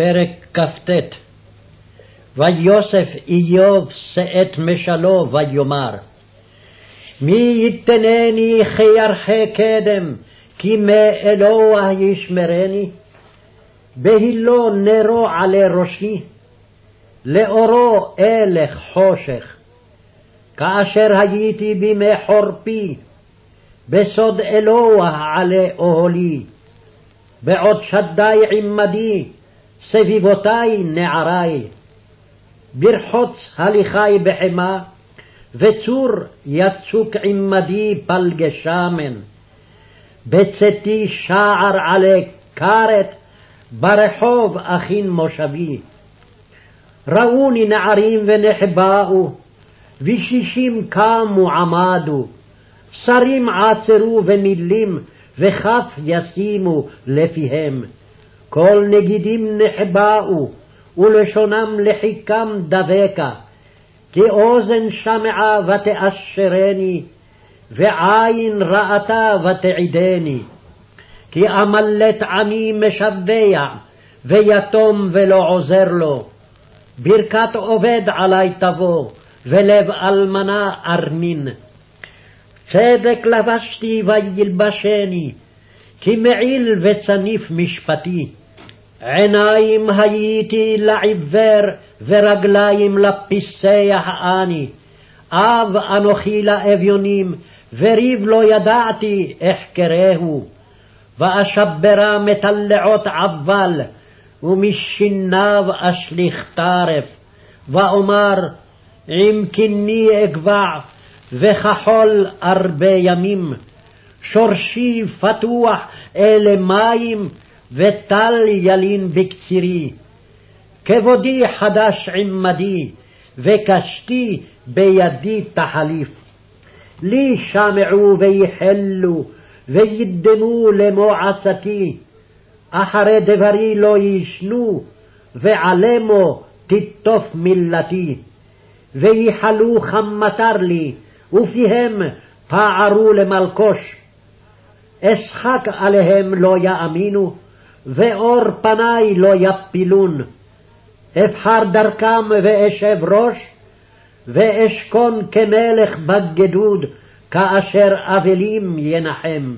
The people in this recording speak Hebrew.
פרק כ"ט. ויוסף איוב שאת משלו ויאמר מי יתנני כירחי קדם כי מאלוה ישמרני בהילו נרו עלי ראשי לאורו אלך חושך. כאשר הייתי בימי חורפי בסוד אלוה עלי אוהלי בעוד שדי עמדי סביבותי נערי. ברחוץ הליכי בחמה, וצור יצוק עמדי פלגי שמן. בצאתי שער עלי כרת, ברחוב אכין מושבי. ראוני נערים ונחבאו, ושישים קמו עמדו. שרים עצרו ומילים, וכף ישימו לפיהם. כל נגידים נחבאו, ולשונם לחיקם דבקה, כי אוזן שמעה ותאשרני, ועין ראתה ותעידני. כי אמלט עמי משבע, ויתום ולא עוזר לו. ברכת עובד עלי תבוא, ולב אלמנה ארנין. צדק לבשתי וילבשני, כי מעיל וצניף משפטי. עיניים הייתי לעיוור ורגליים לפיסח אני. אב אנוכי לאביונים, וריב לא ידעתי אחקרהו. ואשברה מטלעות עבל, ומשיניו אשליך טרף. ואומר, עם כני אגבע, וכחול הרבה ימים. שורשי פתוח אלה מים, וטל ילין בקצירי. כבודי חדש עמדי, וקשתי בידי תחליף. לי שמעו וייחלו, וידמו למועצתי. אחרי דברי לא ישנו, ועלמו תטוף מילתי. וייחלו חמטר לי, ופיהם פערו למלקוש. אשחק עליהם לא יאמינו, ואור פני לא יפילון. אבחר דרכם ואשב ראש, ואשכון כמלך בגדוד, כאשר אבלים ינחם.